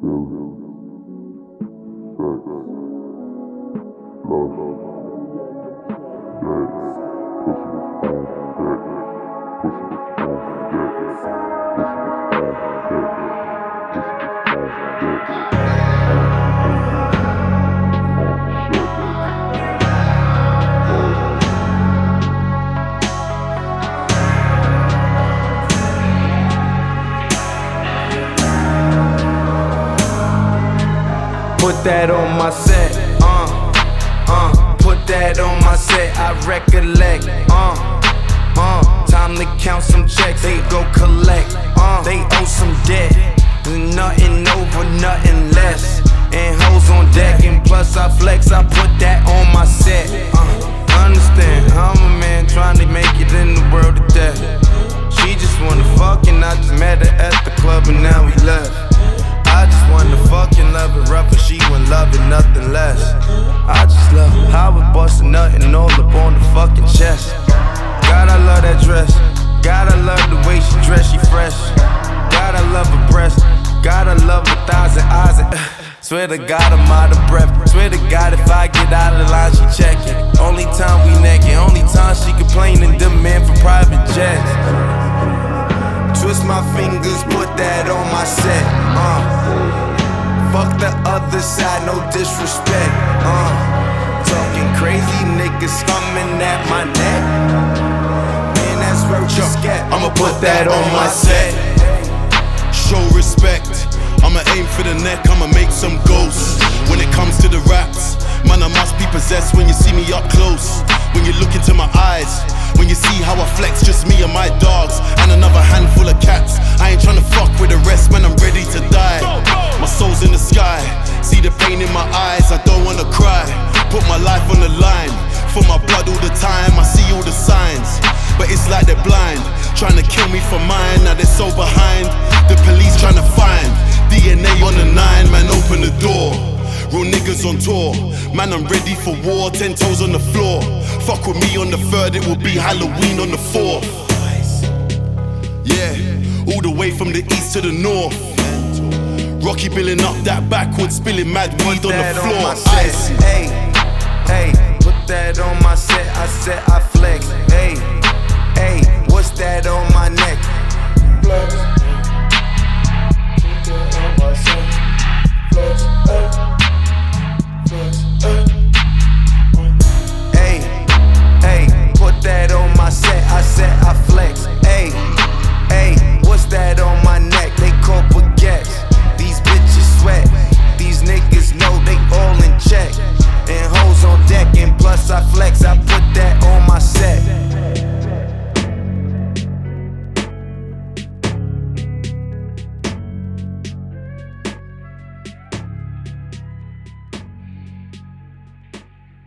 Sex. Love. Put that on my set, uh, uh. Put that on my set, I recollect, uh, uh. Time to count some checks, they go collect, uh. They owe some debt, nothing over, nothing less. And hoes on deck, and plus I flex, I put that on my set, uh. Understand, I'm a man trying to make it in the world of death. Swear to God, I'm out of breath. Swear to God, if I get out of line, she checking. Only time we naked, only time she complaining, demand for private jets. Twist my fingers, put that on my set. Uh. Fuck the other side, no disrespect. Uh. Talking crazy niggas coming at my neck. Man, that's where you get. I'ma put that on my set. Show respect. I'ma aim for the neck, I'ma make some ghosts. When it comes to the raps, man, I must be possessed when you see me up close. When you look into my eyes, when you see how I flex, just me and my dogs, and another handful of cats. I ain't tryna fuck with the rest, man, I'm ready to die. My soul's in the sky, see the pain in my eyes, I don't wanna cry. Put my life on the line, for my blood all the time, I see all the signs. But it's like they're blind, trying to kill me for mine, now they're so behind. The police trying to find DNA on the nine, man, open the door. Real niggas on tour. Man, I'm ready for war. Ten toes on the floor. Fuck with me on the third, it will be Halloween on the fourth. Yeah, all the way from the east to the north. Rocky billing up that backwards, spilling mad weed on the floor. on. Ice. Hey, hey, put that on my